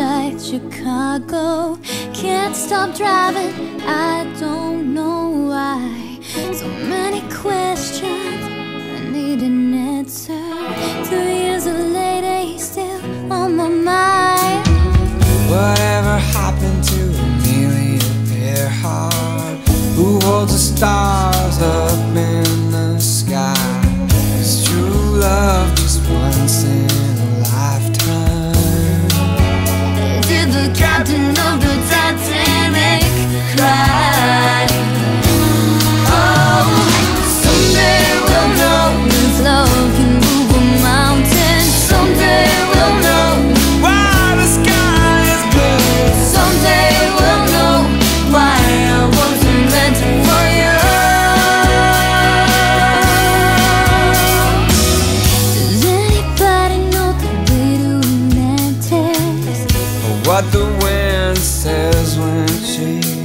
outside Chicago. Can't stop driving, I don't know why. So many questions, I need an answer. Two years later, he's still on my mind. Whatever happened to Amelia Earhart? Who holds a star? Captain what the wind says when she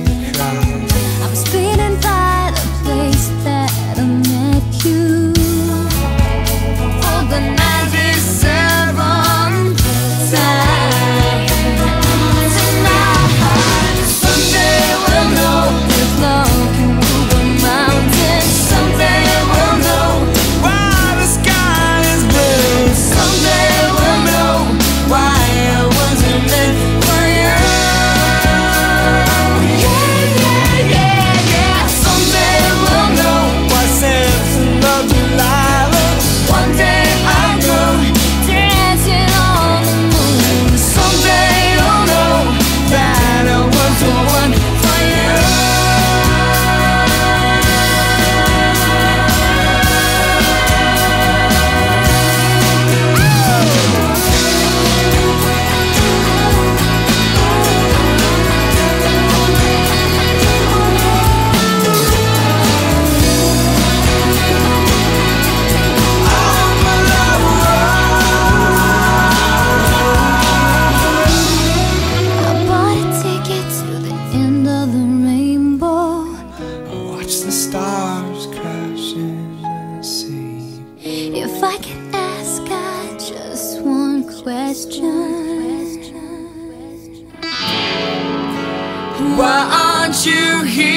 Why aren't you here?